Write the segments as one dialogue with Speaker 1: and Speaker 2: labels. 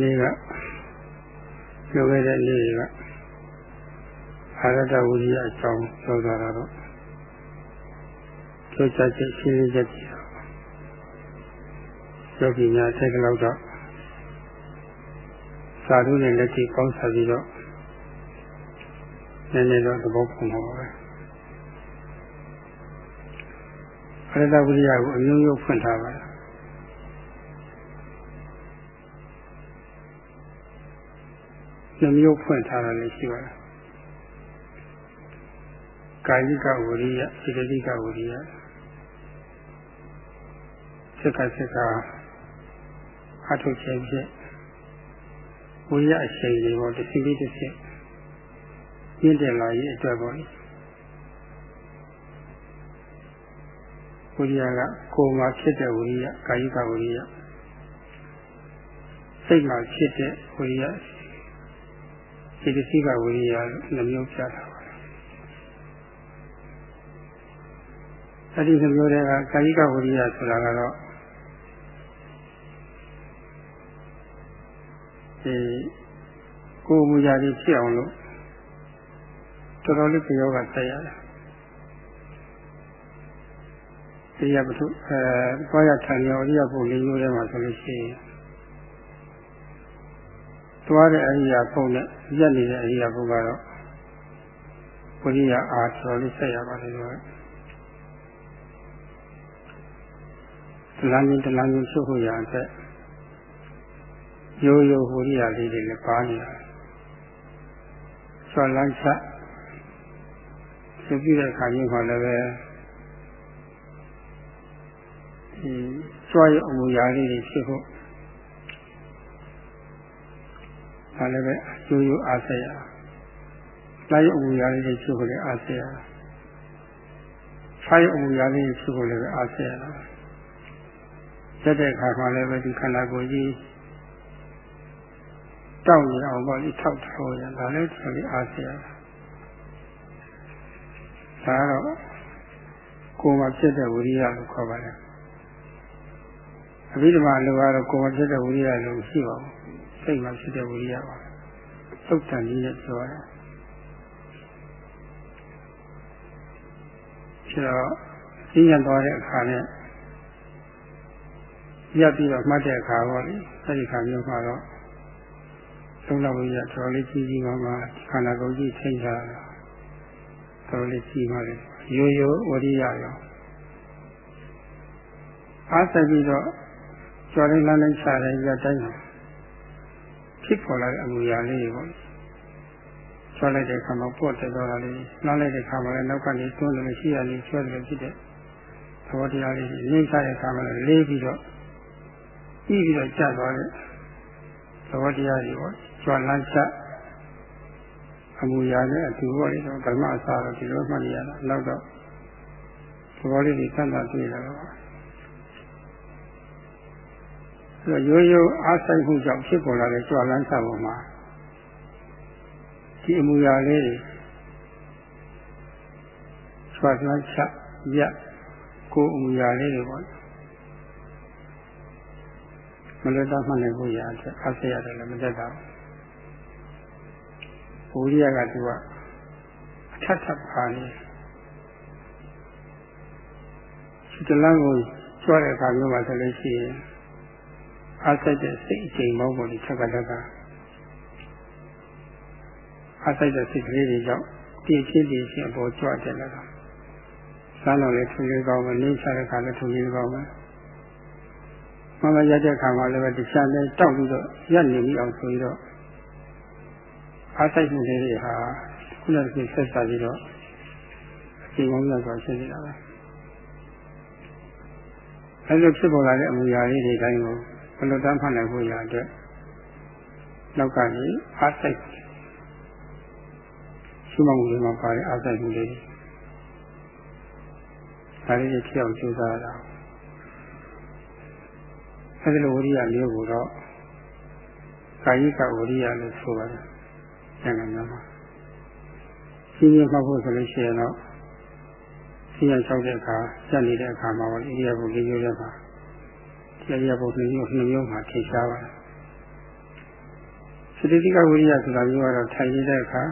Speaker 1: နေ့ကပြောခဲ့တဲ့နေ့ကအာရတဝိရိယအကြောင်းပြောကြတာတော့ပြောချချက်ရှင်းလင်းချက်ကြီးယောဂီများထက်ကလောက်တော့သာဓုနဲ့လက်ရှိပေါင်းစားပြီးတော့နည်းနည်းတော့သဘောပေါက်မှာပါပဲအရတဝိရိယကိုအမျိုးမျိုးဖွင့်ထားပါတယ် နှမျိုးဖွင့်ထားတာလည်းရှိပါတယ်ကာယကဝရိယစေတသိကဝရိယစက္ကစက္ကအထုခြင်းဖြင့်ဝိရအရှိန်တွေပေါ်တစ်စီးတစ်စီးပြင်းတယ်လာရေးအတွက်ပေါ့လေဝိရိယကကိုယ်မှာဖြစ်တဲ့ဝိရိယကာယကဝိရိယစိတ်မှာဖြစ်တဲ့ဝိရိယ စိတ်တိကဝိရိယနှမျိုးပြတာပါအဲ့ဒီနှမျိုးတွေကကာယကဝိရိယဆိုတာကတော့ဒီကိုယ်မူရာကြီးဖြစ်အောင်လို့တော်တော်လေးကြောကဆက်ရတယ်ဒီရပထုအဲသွားရထိုင်ရောအရိယဘုလေးရိုးထဲမှာဆိုလို့ရှိရင် သွားတဲ့အရိယာဘုနဲ့ရက်နေတဲ့အရိယာဘုကတော့ဝိရိယအားတော်လေးဆက်ရပါတယ်လို့တလန်းချင်းတလန်းချင်းချုပ်ဖို့ရတဲ့ရိုးရိုးဟိုရိယာလေးတွေလည်းပါနေတာဆောလန်းချဖြစ်ပြီးတဲ့အခါမျိုးမှာလည်းပဲဒီကြွားရအမူအရာလေးတွေဖြစ်ဖို့ ဒါလည်းပဲရိုးရိုးအားဆက်ရလိုက်အမူအရာလေးတွေဖြစ်ဖို့လည်းအားဆက်ရဆိုင်အမူအရာလေးတွေဖြစ်ဖို့လည်းအားဆက်ရတက်တဲ့အခါမှာလည်းပဲဒီခန္ဓာကိုယ်ကြီးတောက်နေအောင်ပေါ့ဒီထောက်ထောက်ရဒါလည်းဆိုပြီးအားဆက်ရဒါတော့ကိုယ်မှာဖြစ်တဲ့ဝိရိယလို့ခေါ်ပါတယ်အဘိဓမ္မာလိုကတော့ကိုယ်မှာဖြစ်တဲ့ဝိရိယလို့ရှိပါဘူး စိတ်မှာဖြစ်တဲ့ဝိရိယပါသုတ်တန်ကြီးနဲ့ပြောရတာဖြစ်တော့သိရသွားတဲ့အခါနဲ့ရပ်ပြီးတော့မှတ်တဲ့အခါပေါ့လေအဲဒီခါမျိုးမှာတော့သုံးလဝိရိယတော်လေးကြီးကြီးမားမားခန္ဓာကိုယ်ကြီးထိန်းထားတာတော်လေးကြီးမားတယ်ရိုးရိုးဝရိယရောအားဆက်ပြီးတော့ကျော်လေးလမ်းလေးချတယ်ရတိုင်း ဖြစ်ပေါ်လာတဲ့အမူအရာလေးတွေပေါ့ချွတ်လိုက်တဲ့အခါမှာပေါ့တက်တော့တာလေးနှောင်းလိုက်တဲ့အခါမှာလည်းနောက်ကနေတွန်းတယ်ရှိရလေးချွတ်တယ်ဖြစ်တဲ့သဘောတရားလေးရင်းချတဲ့အခါမှာလည်းလေးပြီးတော့ပြီးပြီးတော့ကျသွားတဲ့သဘောတရားတွေပေါ့ကျွမ်းလန်းချက်အမူအရာနဲ့အတူပေါ့လေတော့ဓမ္မအစားတော့ဒီလိုမှတ်ရတာနောက်တော့သဘောလေးတွေသတ်တာတွေ့လာတော့ဆိုတော့ ရိုးရိုးအားဆိုင်မှုကြောင့်ဖြစ်ပေါ်လာတဲ့ကြွလန်းချက်ပေါ်မှာဒီအမူအရာလေးတွေကြွလန်းချက်ရက်ကိုအမူအရာလေးတွေပေါ့မလွတ်တတ်မှလည်းကိုရအတွက်အားစရတယ်လည်းမတတ်တာဘူးဘုရားကသူကအထက်ထပ်ပါနေဒီတလန်းကိုကြွတဲ့အခါမျိုးမှာဆိုလို့ရှိရင် အားစိတ်တဲ့စိတ်အချိန်မောင်းပေါ်ဒီချက်ကတက်ကအားစိတ်တဲ့စိတ်ကလေးတွေကြောင့်တည်ချင်းတည်ချင်းအပေါ်ကြွတယ်လည်းဆန်းတော်လည်းထူလေးကောင်းမယ်နင်းချတဲ့အခါလည်းထူလေးကောင်းမယ်မမရတဲ့ခါမှာလည်းပဲတရားနဲ့တောက်ပြီးတော့ရက်နေပြီးအောင်ဆိုပြီးတော့အားစိတ်မှုလေးတွေဟာခုနကဆက်စားပြီးတော့အချိန်ကောင်းရစွာရှင်းနေတာပဲအဲလိုဖြစ်ပေါ်လာတဲ့အမူအရာလေးတွေတိုင်းကို ဘယ်လိုတမ်းဖတ်နိုင်ဖို့ရအတွက်နောက်ကနေအားစိတ်ရှိမှမှုလေးမှာပါတဲ့အားစိတ်မှုလေးဒါလေးတွေဖြစ်အောင်ကြိုးစားရတာအဲဒီလိုဝိရိယမျိုးကိုတော့ကာယကဝိရိယလို့ဆိုပါတယ်။ဉာဏ်ကများမှာရှင်းရမှတ်ဖို့ဆိုလို့ရှိရင်တော့ရှင်းရလျှောက်တဲ့အခါစက်နေတဲ့အခါမှာပေါ့ဣရိယာပုလေးမျိုးရပါ ဣရိယာပုလေးမျိုးနှစ်မျိုးမှာထင်ရှားပါတယ်။စတိတိကဝိရိယဆိုတာမျိုးကတော့ထိုင်နေတဲ့အခါ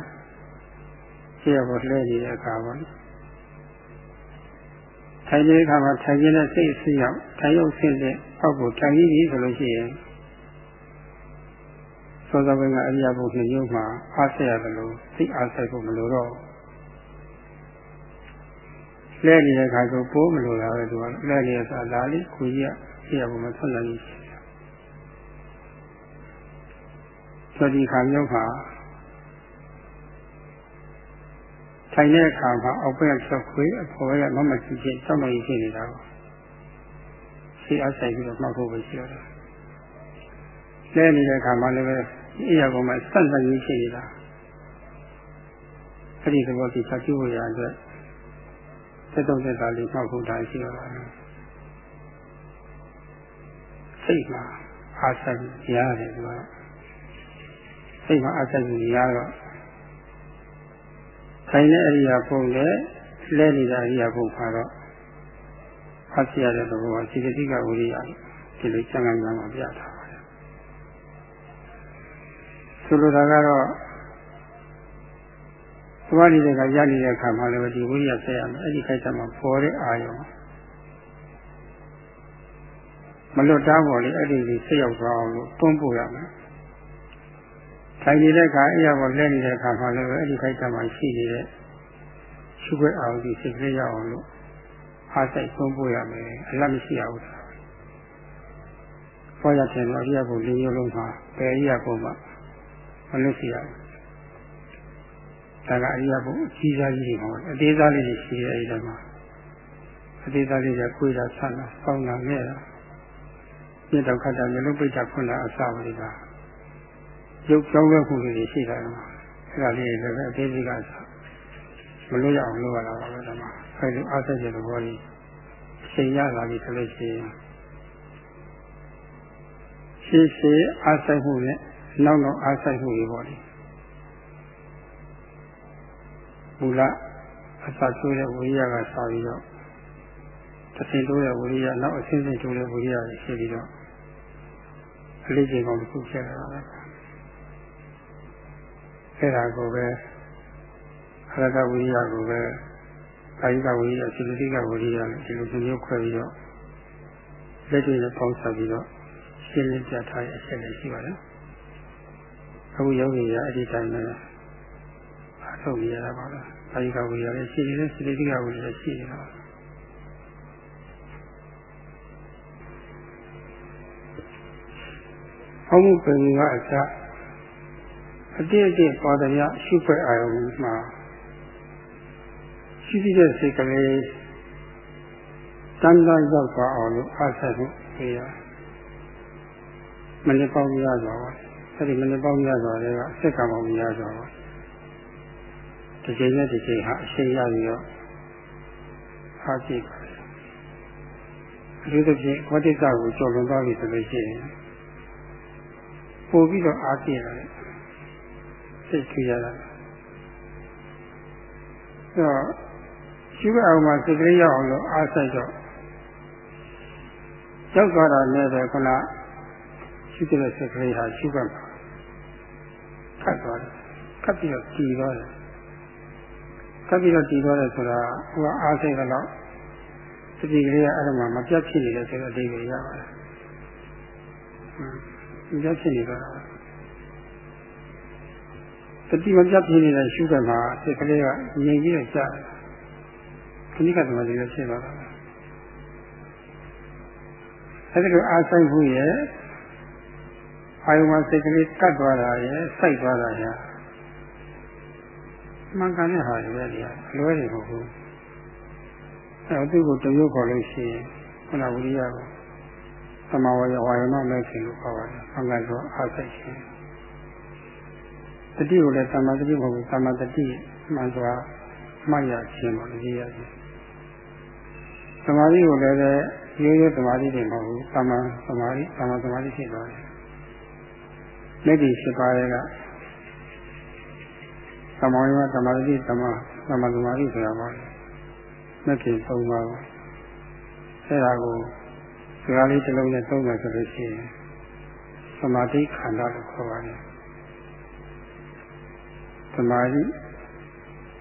Speaker 1: ရှိရပေါ်လှည့်နေတဲ့အခါပေါ့ထိုင်နေတဲ့အခါမှာထိုင်နေတဲ့စိတ်အစီရောက်ထိုင်ရုပ်ဆင့်တဲ့အောက်ကိုထိုင်ပြီးပြီဆိုလို့ရှိရင်သောသောဘင်ကအရိယာဘုနှစ်မျိုးမှာအားဆက်ရတယ်လို့သိအားဆက်ဖို့မလိုတော့လဲနေတဲ့အခါဆိုပိုးမလိုတာပဲသူကလဲနေတဲ့အခါလာလိခွေကြီးက သိရဖို့မဆက်နိုင်ဘူးဆိုဒီခါမျိုးမှာထိုင်တဲ့အခါမှာအောက်ဘက်ကချက်ခွေးအပေါ်ကမမကြည့်ချင်းတောက်လို့ရှိနေတာကိုရှိအဆိုင်ပြီးတော့မှတ်ဖို့ပဲရှိရတယ်။လဲနေတဲ့အခါမှာလည်းပဲအိယာကောင်မှာဆက်လက်ရင်းရှိနေတာ။အဲ့ဒီသဘောတိချက်ကြည့်ဖို့ရအတွက်သက်တော့သက်သာလေးမှတ်ဖို့တာရှိရပါတယ်။ စိတ်မှာအာဆိုင်ရတယ်သူကစိတ်မှာအာဆိုင်ရတော့ခိုင်တဲ့အရိယာပုံနဲ့လဲနေတဲ့အရိယာပုံမှာတော့ဖတ်ရတဲ့သဘောကစိတ္တိကဝိရိယဒီလိုစံကံကံမှာပြထားပါတယ်ဆိုလိုတာကတော့သွားနေတဲ့ကရနေတဲ့အခါမှာလည်းဒီဝိရိယဆက်ရမယ်အဲ့ဒီခိုက်တာမှာပေါ်တဲ့အာယုံ မလွတ်တားပေါ်လေအဲ့ဒီကြီးဆက်ရောက်သွားအောင်လို့တွန်းပို့ရမယ်ထိုင်နေတဲ့အခါအဲ့ရပေါ်လဲနေတဲ့အခါမှာလည်းအဲ့ဒီခိုက်တာမှာရှိနေတဲ့ရှုခွဲအောင်ဒီစိတ်ကလေးရအောင်လို့အားစိတ်သုံးဖို့ရမယ်အလတ်မရှိရဘူး။ပေါ်ရတဲ့တော့အရိယဘုလေးမျိုးလုံးမှာပယ်အရိယဘုမှာမလွတ်စီရဘူး။ဒါကအရိယဘုအကြီးစားကြီးတွေမှာအသေးစားလေးတွေရှိတဲ့အဲဒီမှာအသေးစားလေးတွေခွေးတာဆန်းတာပေါင်းတာနဲ့တာ ပြတ်တော့ခတ်တာမျိုးလုံးပိတ်တာခွန်းတာအစပါလိမ့်မယ်ရုပ်ကြောင်းတဲ့ခုတွေရှိတာကအဲ့ဒါလေးတွေလည်းအသေးစိတ်ကမလို့ရအောင်လုပ်ရတာပါပဲဓမ္မအဲ့ဒီအားဆက်တဲ့သဘောကြီးချိန်ရလာပြီဆိုလို့ရှိရင်ရှေးရှေးအားဆက်မှုနဲ့နောက်နောက်အားဆက်မှုတွေပေါ့လေမူလအစကျိုးတဲ့ဝိရိယကစပြီးတော့တစ်ဆင့်တိုးတဲ့ဝိရိယနောက်အဆင့်ဆင့်တိုးတဲ့ဝိရိယတွေရှိပြီးတော့အ လေးချိန်ကောင်တစ်ခုဖြစ်လာတာပဲအဲ့ဒါကိုပဲအရကဝိရိယကိုပဲကာယကဝိရိယစိတ္တိကဝိရိယနဲ့ဒီလိုမျိုးခွဲပြီးတော့လက်တွေနဲ့ပေါင်းစပ်ပြီးတော့ရှင်းလင်းပြထားတဲ့အချက်တွေရှိပါတယ်အခုယောဂီကအဲ့ဒီတိုင်းပဲအထုတ်ရတာပါပဲကာယကဝိရိယလည်းရှိနေတယ်စိတ္တိကဝိရိယရှိနေတာ အမှုပင်ကအစအတိအကျပါဒရရှုဖွက်အာရုံမှာရှိရှိတဲ့စိတ်ကလေးတန်တန်ရောက်သွားအောင်လို့အားဆက်ဖို့ပေးရမနေ့ပေါင်းရသွားပါအဲ့ဒီမနေ့ပေါင်းရသွားတဲ့ကအစ်စ်ကပေါင်းရသွားပါတစ်ချိန်နဲ့တစ်ချိန်ဟာအရှိန်ရပြီးတော့အားကြည့်ပါအထူးသဖြင့်ဝတ္တိကကိုကျော်လွန်သွားပြီဆိုလို့ရှိရင် ပို့ပြီးတော့အားကြည့်ရတယ်စိတ်ကြည့်ရတာအဲတော့ရှိရအောင်မှာစိတ်ကလေးရောက်အောင်လို့အားဆိုင်တော့ရောက်သွားတာနဲ့ပဲခုနရှိတဲ့စိတ်ကလေးဟာရှိပါမှာခတ်သွားတယ်ခတ်ပြီးတော့တည်သွားတယ်ခတ်ပြီးတော့တည်သွားတယ်ဆိုတာဟိုကအားဆိုင်ကတော့စတိကလေးကအဲ့ဒါမှမပြတ်ဖြစ်နေတယ်ဆိုတဲ့အဓိပ္ပာယ်ရပါတယ် မပြတ်ဖြစ်နေတော့တတိမပြတ်ဖြစ်နေတဲ့ရှုတဲ့မှာစိတ်ကလေးကငြိမ်ပြီးတော့ကြားတယ်ခဏကတည်းကလည်းဖြစ်သွားတာအဲဒီလိုအားဆိုင်မှုရဲ့အာယုံမှာစိတ်ကလေးကတ်သွားတာရဲ့စိုက်သွားတာရဲ့မှန်ကန်တဲ့ဟာတွေပဲလေလွဲတယ်မဟုတ်ဘူးအဲသူ့ကိုတရုပ်ခေါ်လို့ရှိရင်ခဏဝိရိယကို သမဝရဝါယနောမဲ့ခြင်းလို့ခေါ်ပါတယ်။မှန်ကန်သောအားစိုက်ခြင်းတတိကိုလည်းသမ္မာတတိမဟုတ်ဘူးသမ္မာတတိမှန်စွာမှတ်ရခြင်းပေါ့လေရခြင်းသမာဓိကိုလည်းပဲရိုးရိုးသမာဓိတွေမဟုတ်ဘူးသမ္မာသမာဓိသမ္မာသမာဓိဖြစ်သွားတယ်လက်ဒီရှိပါရဲ့ကသမောယောသမာဓိသမ္မာသမ္မာသမာဓိဆိုတာပါလက်ဖြင့်သုံးပါဘူးအဲ့ဒါကို စကားလေးတစ်လုံးနဲ့သုံးမယ်ဆိုလို့ရှိရင်သမာဓိခန္ဓာလို့ခေါ်ပါတယ်သမာဓိ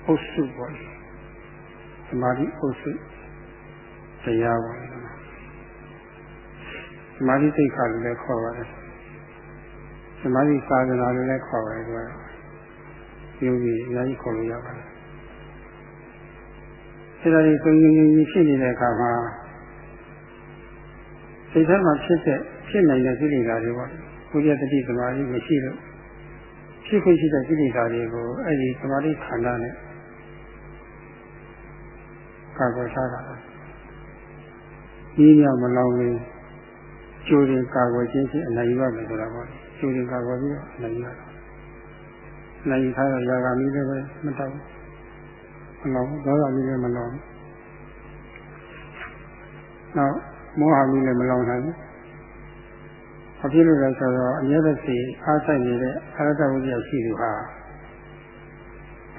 Speaker 1: အုပ်စုပေါ့သမာဓိအုပ်စုတရားပေါ့သမာဓိသိက္ခာလို့လည်းခေါ်ပါတယ်သမာဓိသာသနာလို့လည်းခေါ်ပါတယ်ကွာယောဂီအများကြီးခေါ်လို့ရပါတယ်အဲဒါကြီးကိုငြင်းငြင်းဖြစ်နေတဲ့အခါမှာ စိတ်ထဲမှာဖြစ်တဲ့ဖြစ်နိုင်တဲ့ကိလေသာတွေပေါ့ကိုယ်ရတတိသမာဓိမရှိလို့ဖြစ်ခွင့်ရှိတဲ့ကိလေသာတွေကိုအဲဒီသမာဓိခန္ဓာနဲ့ကာကွယ်ထားတာဒီညမလောင်ရင်ကျိုးရင်ကာကွယ်ခြင်းဖြင့်အနိုင်ရမယ်ဆိုတာပေါ့ကျိုးရင်ကာကွယ်ပြီးတော့အနိုင်ရတာနိုင်ထားတော့ယာဂမီလည်းပဲမတောက်မလောင်ဒေါသမီလည်းမလောင်နောက် မောဟမီလည်းမလောင်နိုင်ဘူး။အဖြစ်လို့လဲဆိုတော့အမြဲတစေအားဆိုင်နေတဲ့အရဟတဝိဇ္ဇာရှိသူဟာ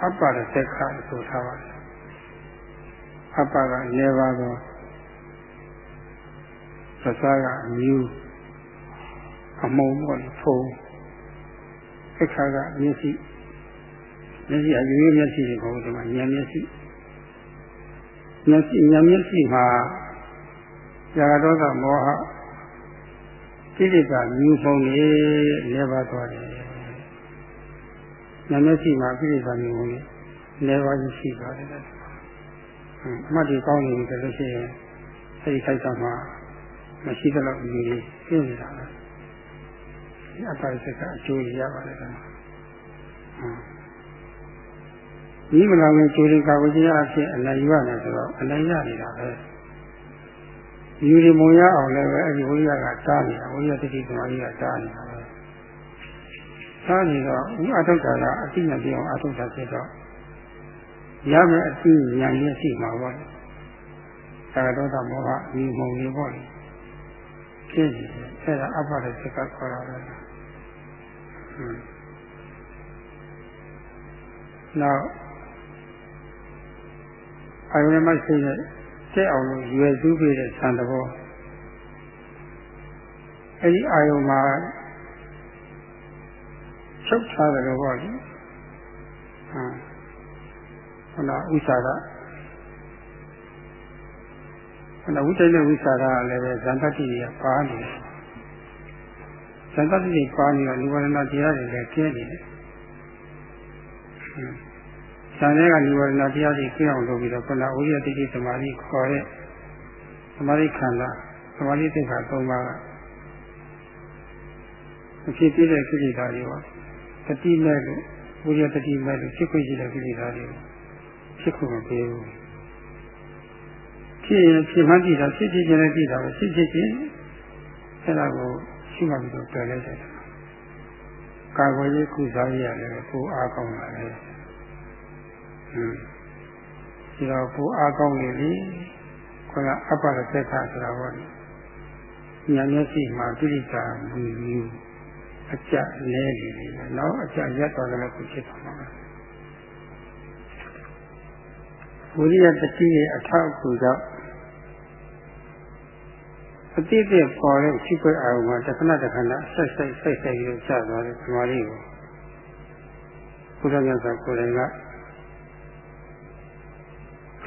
Speaker 1: အပ္ပါရသက်ခဆိုထားပါတယ်။အပ္ပါကနေပါသောသစ္စာကအမျိုးအမုံပေါ့ဖုံသက်ခကမျက်စိမျက်စိအရွေးမျက်စိတွေပေါ့ဒီမှာဉာဏ်မျက်စိမျက်စိဉာဏ်မျက်စိမှာ ဇာကဒေါသမောဟကိလေသာမျိုးစုံနေလဲပါသွားတယ်။ဉာဏ်မျက်စိမှာကိလေသာမျိုးစုံနေလဲပါရှိသွားတယ်။အမှတ်ဒီကောင်းနေပြီဆိုလို့ရှိရင်အဲဒီခိုက်ဆောင်မှာမရှိတော့ဘူးကြီးပြင်းနေတာပဲ။ဒီအပါစကအကျိုးရပါတယ်ကွာ။ဒီမလာဝင်ကျိုးရင်ကာဝေးခြင်းအဖြစ်အနိုင်ရမယ်ဆိုတော့အနိုင်ရနေတာပဲ။ ယူရီမုံရအောင်လည်းပဲအဲဒီဝိရိယကတားနေတာဝိရိယတတိသမားကြီးကတားနေတာပဲတားနေတော့ဥအထုတ်တာကအတိညာပြောင်းအထုတ်တာဖြစ်တော့ရမယ်အတိညာရရှိမှာပေါ့သာဒေါသမောဟဒီမုံတွေပေါ့လေဖြစ်နေတယ်အဲဒါအပ္ပရစကခေါ်တာပဲဟွန်းနောက်အာယုန်မရှိတဲ့ တက်အောင်လို့ရွယ်စုပေးတဲ့သံတဘောအဲဒီအာယုံမှာချုပ်ထားတယ်လို့ပေါ့လေဟာဟောဥစ္စာကဟောဝိတ္တနဲ့ဥစ္စာကလည်းပဲဇန်တတိကပါနေတယ်ဇန်တတိပါနေတော့လူဝရဏတရားတွေလည်းကျင်းနေတယ် ဆံတဲ့ကនិဝရဏတရားတွေကျင်းအောင်လုပ်ပြီးတော့ခုနဝိရတိတိသမာဓိခေါ်တဲ့သမာဓိခန္ဓာသမာဓိသိက္ခာ၃ပါးကအဖြစ်ပြည့်တဲ့ကိလေသာတွေပါတတိမဲ့လို့ဝိရတတိမဲ့လို့ဖြစ်ခွင့်ရှိတဲ့ကိလေသာတွေဖြစ်ခွင့်မပေးဘူးဖြစ်ရင်ဖြစ်မှန်းကြည့်တာဖြစ်ဖြစ်ချင်းလည်းကြည့်တာပဲဖြစ်ဖြစ်ချင်းအဲ့ဒါကိုရှိမှပြီးတော့ပယ်လိုက်တယ်ကာကွယ်ရေးကုစားရေးရတယ်ကိုအားကောင်းလာတယ် ဒီတော့ကိုအားကောင်းနေပြီခေါ်ကအပ္ပရသက်ခဆိုတာဟောတယ်ညာမျက်စိမှာပိဋကမူယူအကြလဲနေတယ်နော်အကြရက်တော်လည်းကိုဖြစ်သွားမှာဝိရိယတတိရဲ့အထောက်အကူကြောင့်အတိအကျပေါ်တဲ့ရှိခွင့်အာရုံမှာတခဏတခဏဆက်ဆက်ဆက်ဆက်ပြီးကျသွားတဲ့သမာဓိကိုဘုရားမြတ်စွာကိုယ်တို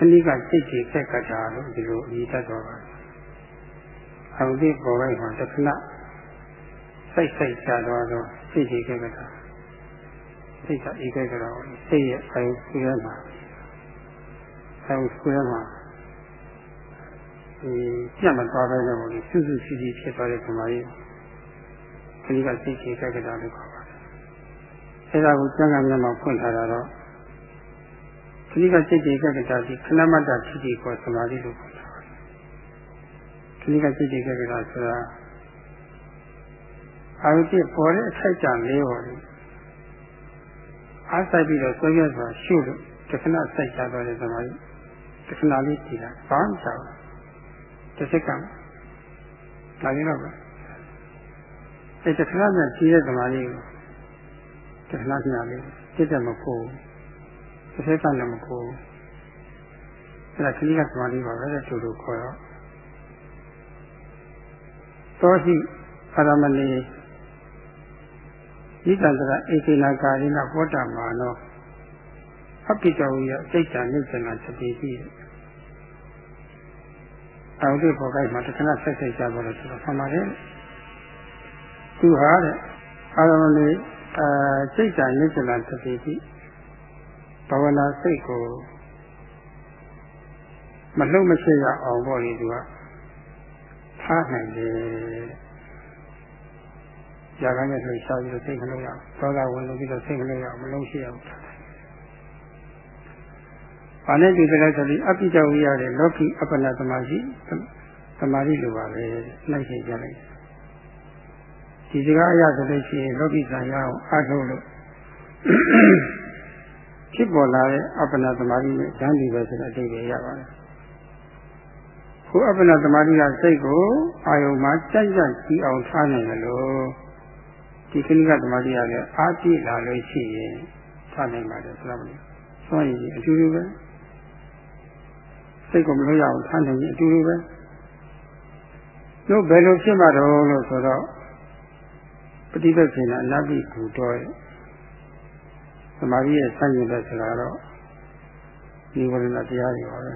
Speaker 1: င်ကခဏိကစိတ်ကြီးဆက်ကတာလို့ဒီလိုအမိတတ်တော်ပါအရုပ်ဒီပေါ်လိုက်မှာတခဏစိတ်စိတ်ချသွားတော့စိတ်ကြီးဆက်ကတာစိတ်ကဧကကတော်စိတ်ရဲ့အယုဆွေးရမှာအယုဆွေးရမှာဒီပြတ်မသွားပဲတော့ဒီစွစွရှိရှိဖြစ်သွားတဲ့ခမာကြီးခဏိကစိတ်ကြီးဆက်ကတာလို့ခေါ်ပါတယ်အဲဒါကိုကျမ်းဂန်များမှာဖွင့်ထားတာတော့ ခဏိကစိတ်တွေကကတာဒီခဏမတ္တဖြစ်ပြီးခေါ်သမာဓိလို့ခေါ်တာခဏိကစိတ်တွေကကတာဆိုတာအာရုံပြပေါ်တဲ့အခိုက်အတန့်လေးပေါ်လေအားဆိုင်ပြီးတော့ဆွဲရစွာရှုလို့တခဏစိုက်ချသွားတဲ့သမာဓိတခဏလေးတည်တာဘာမှမချဘူးတစ်စက္ကန့်လာရင်တော့အဲတခဏနဲ့ကြီးတဲ့သမာဓိကိုတခဏညလေးစိတ်တမဖို့ တစ်ဖက်ကလည်းမကိုအဲ့ဒါခဏကသမာဓိပါပဲတဲ့သူတို့ခေါ်တော့သောရှိအာရမဏေဤတန္တရာဧကေနာကာရိနပောတမာနောအပိတဝိယစိတ်တန်နိစ္စနာသတိရှိတယ်အောင်ဒီပေါ်ကိုက်မှာတခဏဆက်ဆက်ကြပါလို့ဆိုတော့ဆံပါတယ်သူဟာတဲ့အာရုံလေးအဲစိတ်တန်နိစ္စနာသတိရှိ ဘာဝနာစိတ်ကိုမလှုပ်မရှိရအောင်ပေါ့လေသူကထားနိုင်တယ်။ຢာကနဲ့ဆိုရှားပြီးတော့စိတ်မလုံးရအောင်။သောတာဝင်လို့ပြီးတော့စိတ်မလုံးရအောင်မလုံးရှိအောင်ထားတယ်။ဘာနဲ့ဒီကလေးဆိုပြီးအပိကြောင့်ရတဲ့လောကီအပ္ပနာသမာဓိသမာဓိလိုပါပဲလိုက်ရှိကြလိုက်။ဒီစကားအရဆိုလို့ရှိရင်လောကီဆံရအောင်အားထုတ်လို့ ဖြစ်ပေါ်လာတဲ့အပ္ပနာသမာဓိနဲ့ဉာဏ်ဒီပဲဆိုတဲ့အတိတ်ပဲရပါတယ်။ကိုအပ္ပနာသမာဓိကစိတ်ကိုအာယုံမှာကြိုက်ကြိုက်ကြည့်အောင်ထားနိုင်တယ်လို့ဒီခဏကသမာဓိကလည်းအားပြည့်လာလို့ရှိရင်ထားနိုင်ပါတယ်ဆိုတော့ဆိုရင်အတူတူပဲစိတ်ကိုမလို့ရအောင်ထားနိုင်ရင်အတူတူပဲတို့ဘယ်လိုဖြစ်မှာတော့လို့ဆိုတော့ပฏิပတ်ရှင်အနတ္တိကူတော်ရဲ့ သမာဓိရဲ့ဆန့်ကျင်တဲ့ဆိုတာတော့ဒီဝရဏတရားတွေပါပဲ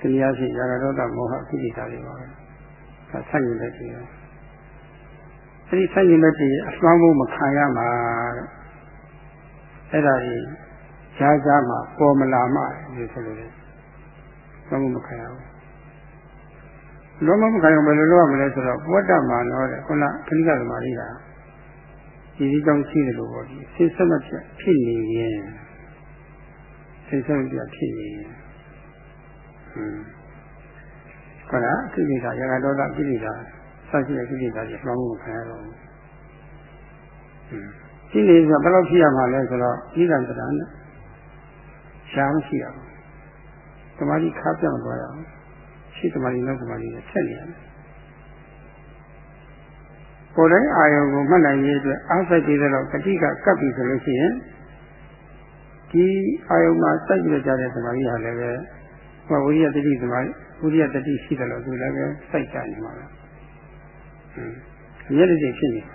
Speaker 1: တရားရှိရာဂဒေါသမောဟကိလေသာတွေပါပဲ။ဒါဆိုင်ရင်လက်တည်း။အဲဒီဆိုင်ရင်လက်တည်းအစွမ်းဖို့မခံရမှာတဲ့။အဲ့ဒါကြီးရှားရှားမှာပေါ်မလာမှလို့ဆိုလို့တယ်။စွမ်းဖို့မခံရဘူး။လောမမခံရဘယ်လိုလုပ်ရမလဲဆိုတော့ဘဝတ္တမှာတော့တဲ့ခုနခဏိကသမားကြီးက ဒီဒီကြောင့်ရှိတယ်လို့ပေါ့ဒီစိတ်ဆက်မဖြစ်ဖြစ်နေရင်စိတ်ဆက်မဖြစ်ဖြစ်နေရင်ဟုတ်လားကိလေသာရကဒေါသကိလေသာစရှိတဲ့ကိလေသာတွေမှောင်မှုခံရတော့ဘူးရှိနေဆိုဘယ်လိုဖြစ်ရမှာလဲဆိုတော့ဤကံတရနဲ့ရှားမရှိရဘူးသမာဓိခါပြောင်းသွားရအောင်ရှိသမာဓိနောက်သမာဓိနဲ့ဆက်နေရတယ် ကိုယ်တိုင်အာယုံကိုမှတ်နိုင်ရေးအတွက်အားစိုက်ပြီးတော့ကတိကကပ်ပြီဆိုလို့ရှိရင်ဒီအာယုံမှာစိုက်ကြတဲ့သမာဓိဟာလည်းပဲဟောဝိရိယတတိသမားဝိရိယတတိရှိတယ်လို့သူလည်းပဲစိုက်ကြနေမှာပဲ။အမြဲတည်းဖြစ်နေ။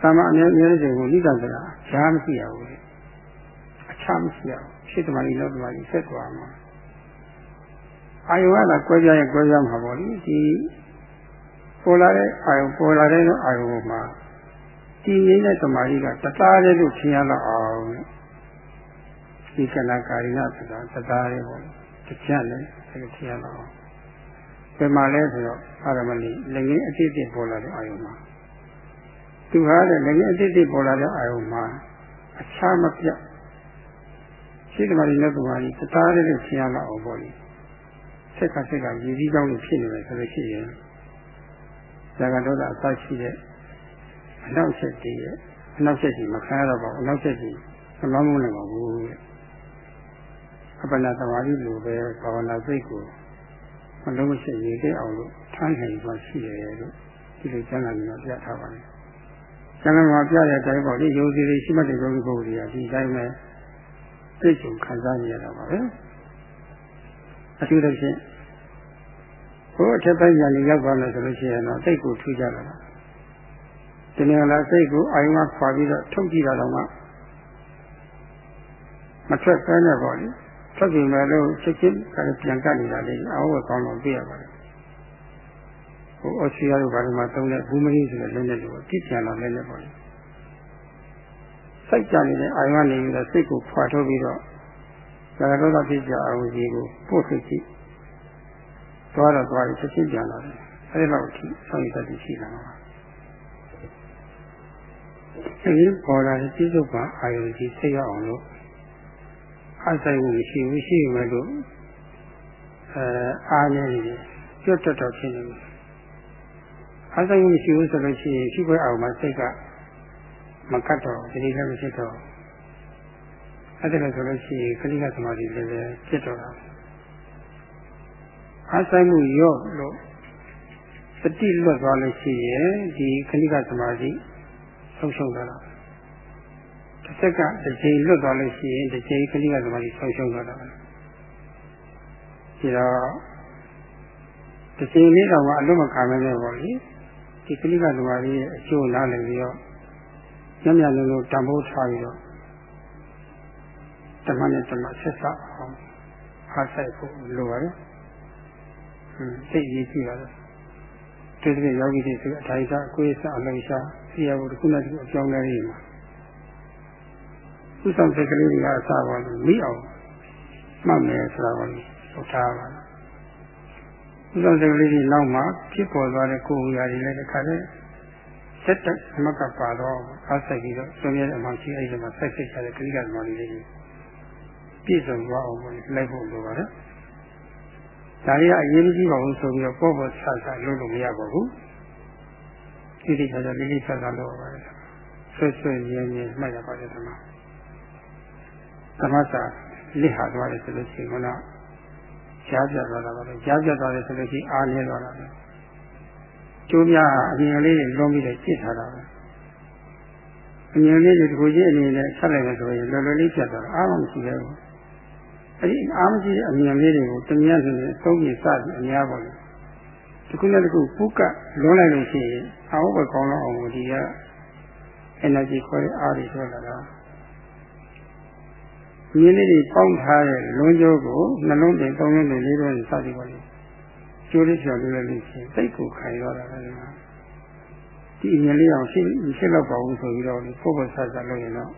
Speaker 1: သာမအမြဲအမြဲတည်းကိုနိဒသရာရှားမရှိရဘူးလေ။အခြားမရှိရဘူး။ဖြစ်သမားကြီးလောက်သမားကြီးဆက်သွားမှာ။အာယုကလာကွဲပြားရင်ကွဲပြားမှာပေါ့လေ။ဒီ ပေါ်လာတဲ့အာယုပေါ်လာတဲ့အာယုမှာတည်ငြိမ်တဲ့သမားကြီးကတသားတည်းလို့ထင်ရတော့အောင်ဒီကလကာရီကဆိုတာသသားလေးပေါ့တချမ်းလည်းအဲဒီထရတော့ဘယ်မှာလဲဆိုတော့အာရမဏိလည်းငင်းအတိတ်တိပေါ်လာတဲ့အာယုံမှာသူဟာလည်းလည်းငင်းအတိတ်တိပေါ်လာတဲ့အာယုံမှာအခြားမပြတ်ရှိသမားဒီနဲ့သမားဒီသသားလေးကိုထရတော့အောင်ပေါ့လေဆက်ကဆက်ကရည်စည်းကြောင်းလို့ဖြစ်နေတယ်ဆိုလို့ရှိရင် ဇာကဒေါသအစရှိတဲ့အနောက်ဆက်တည်းရဲ့အနောက်ဆက်ကြီးမခံရတော့ပါဘူးအနောက်ဆက်ကြီးမလွန်မှုနိုင်ပါဘူးတဲ့အပ္ပနာသမာဓိလိုပဲဘာဝနာစိတ်ကိုမလုံးမရှိရည်တဲ့အောင်လို့ထမ်းနိုင်သွားရှိတယ်လို့ဒီလိုကျမ်းဂန်မှာပြထားပါတယ်။ကျမ်းဂန်မှာပြတဲ့အတိုင်းပေါ့ဒီယောဂီတွေရှိမှတ်တဲ့ယောဂီပုဂ္ဂိုလ်တွေကဒီတိုင်းပဲသိကျုံခံစားနေရတာပါပဲ။အထူးသဖြင့် ဘုအထက်ပိုင်းညာရောက်သွားမယ်ဆိုလို့ရှိရင်တော့စိတ်ကိုထူးကြလာတာ။ဒီနေ့လာစိတ်ကိုအာယုံကခွာပြီးတော့ထုတ်ကြည့်တာတော့မှမထွက်ပဲနဲ့ပေါ့လေ။ထွက်ပြီမဲ့လို့ချက်ချင်းပြန်ကတ်နေတာလေးအဟောကောင်းတော့ပြရပါတယ်ဟိုအော်စတြေးလျတို့ဘာလို့မှသုံးတဲ့ဘူးမကြီးဆိုတဲ့လက်နဲ့လို့ပြစ်ပြန်လာလက်နဲ့ပေါ့လေစိတ်ကြနေတဲ့အာယုံကနေပြီးတော့စိတ်ကိုဖွာထုတ်ပြီးတော့သာရတော်ဖြစ်ကြအောင်ကြီးကိုပို့စိတ်ကြည့် သွားတော့သွားပြီးချက်ချင်းပြန်လာတယ်အဲဒီလောက်ထိဆောင်းရတဲ့ရှိလာမှာအဲဒီပေါ်လာတဲ့ပြည့်စုံပါအာယုံကြီးစိတ်ရအောင်လို့အဆိုင်မှုရှိဘူးရှိမယ်လို့အဲအားနေတယ်ကျွတ်တော်တော်ဖြစ်နေတယ်အဆိုင်မှုရှိဘူးဆိုလို့ရှိရင်ရှိခွဲအောင်မှစိတ်ကမကတ်တော့ဒီလိုလည်းမရှိတော့အဲ့ဒါလို့ဆိုလို့ရှိရင်ခလိကသမာဓိလည်းပဲဖြစ်တော့တာ အဆိုင်မှုရော့လို့စတိလွတ်သွားလို့ရှိရင်ဒီခလိကသမာဓိဆုံးရှုံးသွားတာတစ်စက်ကတစ်ချိန်လွတ်သွားလို့ရှိရင်တစ်ချိန်ခလိကသမားကြီးဆုံးရှုံးသွားတာပဲဒီတော့တစ်ချိန်လေးတော့အလုံးမခံမဲနဲ့ပေါ့လေဒီခလိကသမားကြီးရဲ့အကျိုးနားလည်ပြီးတော့ညံ့ညံ့လုံးလုံးတံပိုးထားပြီးတော့ဓမ္မနဲ့ဓမ္မဆက်ဆက်အောင်အားဆိုင်ဖို့လိုပါတယ်ဟင်း စိတ်ကြီးကြည့်ရတယ်ဒီတကယ်ယောဂီတွေဆိုအထိုင်စားအကွေးစားအလုံးစားဆရာဘုရားခုနကအကြောင်းလေးတွေမှာဥဆောင်စိတ်ကလေးတွေကအစားပါလို့မိအောင်မှတ်မယ်ဆိုတာကိုဆိုထားပါဥဆောင်စိတ်ကလေးတွေနောက်မှာဖြစ်ပေါ်သွားတဲ့ကိုယ်ဝရာတွေလည်းတစ်ခါတည်းစက်တက်အမကပါတော့အားဆိုင်ပြီးတော့ဆွေးနွေးတဲ့အမှရှိအဲ့ဒီမှာဆက်ဆက်ချတဲ့ကိရိယာသမားတွေလေးပြည့်စုံသွားအောင်လိုက်ဖို့လိုပါတယ် ဒါရီကအရေးကြီးပါဘူးဆိုပြီးတော့ပေါ်ပေါ်ဆဆလုပ်လို့မရပါဘူးဒီဒီချာချာလေးလေးဆဆလုပ်ပါပါတယ်ဆွဲဆွဲရင်းရင်းမှတ်ရပါတယ်ဓမ္မသမစာလစ်ဟာသွားတယ်ဆိုလို့ရှိရင်ကကြားပြသွားတာပါလေကြားပြသွားတယ်ဆိုလို့ရှိရင်အားနည်းသွားတာပဲကျိုးများအမြင်လေးတွေလုံးပြီးတော့ကြည့်ထားတာပဲအမြင်လေးတွေဒီကိုကြီးအနေနဲ့ဆက်လိုက်လို့ဆိုရင်လော်လော်လေးပြတ်သွားတာအားမရှိသေးဘူး အဲ့ဒီအားမရှိတဲ့အမြင်လေးတွေကိုတမန်ဆိုရင်သုံးပြီးစပြီးအများပါလို့ဒီခုနဲ့တခုပုကလွန်လိုက်လို့ရှိရင်အောက်ဘက်ကောင်းတော့အောင်ဒီက energy ခေါ်တဲ့အားတွေထွက်လာတာမြင်းလေးတွေပေါင်းထားတဲ့လွန်ကျိုးကိုနှလုံးတင်သုံးလုံးတင်လေးလုံးစသည်ပါလေကျိုးလေးချော်လေးလေးရှိစိတ်ကိုခိုင်တော့တာလည်းဒီအမြင်လေးအောင်ရှိရှိတော့ပါဘူးဆိုပြီးတော့ပုဂ္ဂိုလ်ဆဆလုပ်ရင်တော့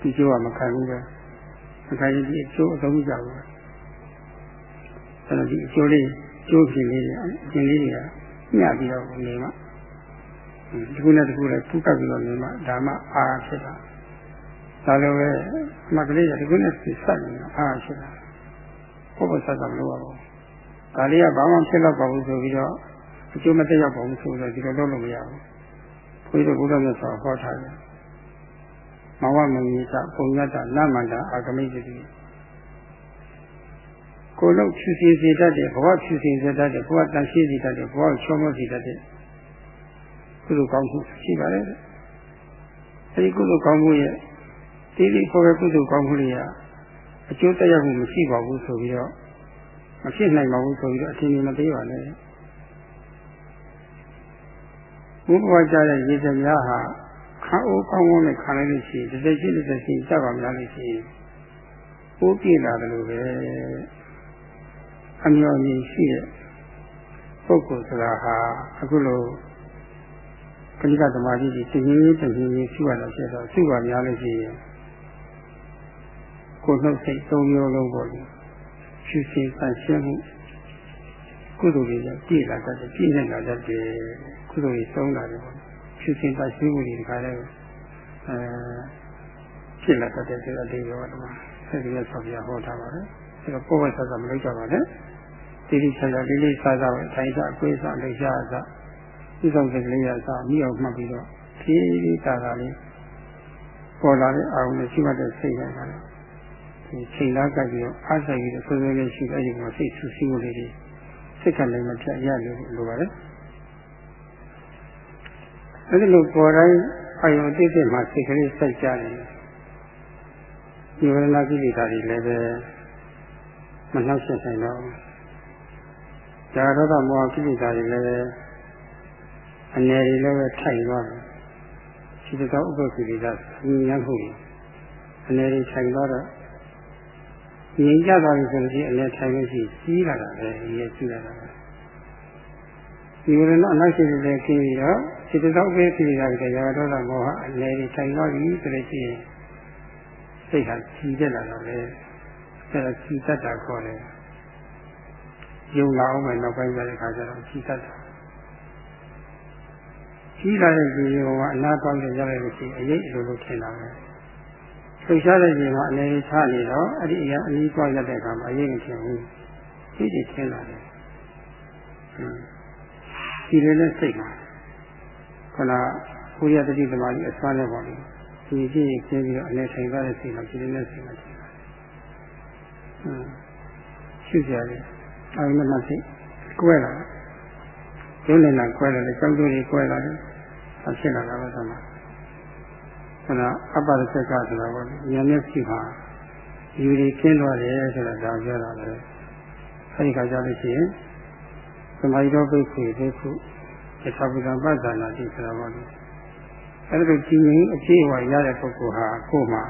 Speaker 1: ဒီကျိုးကမခိုင်ဘူးပဲ မခိုင်ရင်ဒီအကျိုးအသုံးကြဘူးအဲ့တော့ဒီအကျိုးလေးကျိုးဖြစ်လေးတွေအကျဉ်းလေးတွေကညှပြီးတော့နေမှာဒီခုနဲ့ဒီခုလည်းပူကပ်ပြီးတော့နေမှာဒါမှအားဖြစ်တာဒါလိုပဲမကလေးကဒီခုနဲ့ဆက်နေတာအားဖြစ်တာပုဂ္ဂိုလ်ဆက်တာမလို့ပါဘူးဒါလေးကဘာမှဖြစ်တော့ပါဘူးဆိုပြီးတော့အကျိုးမသက်ရောက်ပါဘူးဆိုတော့ဒီလိုလုပ်လို့မရဘူးဘုရားဘုရားမြတ်စွာဟောထားတယ် မဝမငိသပုံညတနမန္တာအာဂမိတတိကိုယ်လုံးဖြူစင်စေတတ်တဲ့ဘဝဖြူစင်စေတတ်တဲ့ဘဝတန်ရှင်းစေတတ်တဲ့ဘဝချောမောစေတတ်တဲ့ကုသိုလ်ကောင်းမှုရှိပါတယ်အဲဒီကုသိုလ်ကောင်းမှုရဲ့တိတိခေါ်တဲ့ကုသိုလ်ကောင်းမှုတွေကအကျိုးတရားမှုမရှိပါဘူးဆိုပြီးတော့မဖြစ်နိုင်ပါဘူးဆိုပြီးတော့အထင်ကြီးမသေးပါနဲ့ဘုရားကြားတဲ့ရေစများဟာ ခါအိုးကောင်းကောင်းနဲ့ခံလိုက်လို့ရှိရင်တစ်သက်ရှိတစ်သက်ရှိကြပါများလို့ရှိရင်ပိုးပြေလာတယ်လို့ပဲအမျော်မြင်ရှိတဲ့ပုဂ္ဂိုလ်ဆိုတာဟာအခုလိုကလိကသမာဓိကြီးတည်ငြိမ်တည်ငြိမ်ရှိရတော့ဖြစ်တော့ရှိပါများလို့ရှိရင်ကိုယ်နှုတ်စိတ်သုံးမျိုးလုံးပေါ်လို့ရှုရှင်းဆန့်ရှင်းမှုကုသိုလ်တွေပြည့်လာတတ်တယ်ပြည့်နေလာတတ်တယ်ကုသိုလ်တွေသုံးလာတယ်ပေါ့ ရှုရှင်းဆန့်ရှင်းမှုတွေဒီခါလဲအဲဖြစ်လာတတ်တယ်ဆိုတဲ့အတိတ်ရောတော့ဆက်ပြီးတော့ဆောက်ပြဟောထားပါတယ်အဲတော့ကိုယ်ဝဲဆက်ဆက်မလုပ်ကြပါနဲ့တိတိကျကျလေးလေးစားစားပဲထိုင်စားအကွေးစားလှရှားစားဒီဆောင်စိတ်ကလေးရစားမိအောင်မှတ်ပြီးတော့ဖြည်းဖြည်းတာတာလေးပေါ်လာတဲ့အာရုံနဲ့ရှိမှတဲ့စိတ်ရိုက်တာလေဒီချိန်လားကြိုက်ပြီးတော့အားဆိုင်ပြီးတော့ဆွေးနွေးလေးရှိတဲ့အဲဒီမှာစိတ်ဆူဆီးမှုလေးတွေစိတ်ကလည်းမပြတ်ရလို့လိုပါတယ် အဲဒီလိုပေါ်တိုင်းအာယုံတိတိမှာစိတ်ကလေးစိုက်ကြတယ်ဒီဝရဏကိလေသာတွေလည်းပဲမနှောက်ယှက်နိုင်တော့ဇာရဒမောဟကိလေသာတွေလည်းအနေတွေလည်းပဲထိုင်သွားတယ်ရှိတဲ့ဥပ္ပကိလေသာဉာဏ်ဟုတ်အနေတွေထိုင်သွားတော့ငြိမ်ကြသွားပြီဆိုလို့ရှိရင်အနေထိုင်လို့ရှိကြီးလာတာပဲဒီရဲ့ကြီးလာတာပဲဒီဝရဏအနောက်ရှိတဲ့ခင်း ပြီးတော့စိတ္တသောဥပ္ပကိလေသာတွေဇာရဒမောဟအနေတွေထိုင်သွားပြီဆိုလို့ရှိရင်စိတ်ဟာကြီးတက်လာတော့လေအဲဒါကြီးတတ်တာခေါ်တယ်ယုံလာအောင်မယ်နောက်ပိုင်းကျတဲ့ခါကျတော့ကြီးတတ်တာကြီးလာတဲ့ကြီးကအနာကောင်းတဲ့ရလိုက်လို့ရှိရင်အရေးအလိုလိုထင်တာပဲလှုပ်ရှားတဲ့ကြီးကအနေနဲ့ထားနေတော့အဲ့ဒီအရာအနည်းကွာရတဲ့အခါမှာအရေးမထင်ဘူးစိတ်တွေထင်လာတယ်ဒီလိုနဲ့စိတ်မှာ ခန္ဓာဘုရားတတိသမารီအစွမ်းနဲ့ပေါ့လေဒီကြည့်ကျင်းပြီးတော့အနေထိုင်သွားတဲ့စိတ်မှာဒီလိုနဲ့စိတ်မှာရှိတာ။ဟွန်းရှိကြတယ်။အဲဒီမှာစိတ်ကွဲလာ။ရုံးနေတာကွဲလာတယ်၊ကြောက်ကြိုးတွေကွဲလာတယ်။အဖြစ်လာတာပဲသမ။ခန္ဓာအပ္ပရစက်ကဆိုတာပေါ့။ဉာဏ်နဲ့ရှိပါယူတွေကျင်းသွားတယ်ဆိုတာဒါပြောတာပဲ။အဲဒီခါကျလို့ရှိရင်သမာဓိတော်ပိတ်ခွေပိတ်ခု သစ္စာပဒပဒနာတိဆိုတာပေါ့လေ။အဲ့ဒါကိုကြည်ငြိမ်အခြေအဝရတဲ့ပုဂ္ဂိုလ်ဟာကိုယ်မှာ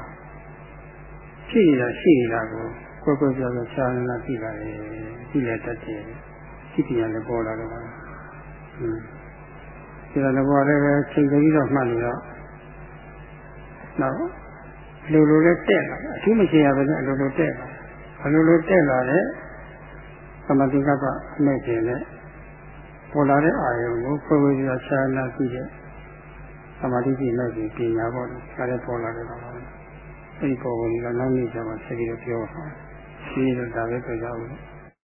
Speaker 1: ဖြစ်နေတာရှိနေတာကိုကိုယ်ကိုယ်ပြောပြောရှားနေတာသိလာတယ်သိရတတ်တယ်သိပြန်လည်းပေါ်လာတော့ပါอืมဒီလိုတော့လည်းပဲချိန်ပြီးတော့မှတ်နေတော့နောက်လူလူလေးတက်လာအထူးမရှိရဘဲနဲ့အလိုလိုတက်လာအလိုလိုတက်လာတဲ့သမတိကပအမဲ့ခြင်းနဲ့ ပေါ်လာတဲ့အာယုံကိုကိုယ်ကိုယ်ပြရှားနာကြည့်တဲ့သမာဓိရှိမဲ့ပြီးပညာပေါ့လေဒါလည်းပေါ်လာတယ်ပါအဲ့ဒီပေါ်ဝင်ကနောက်နေ့ကျမှဆက်ပြီးတော့ပြောပါဒီလိုဒါပဲပြောကြအောင်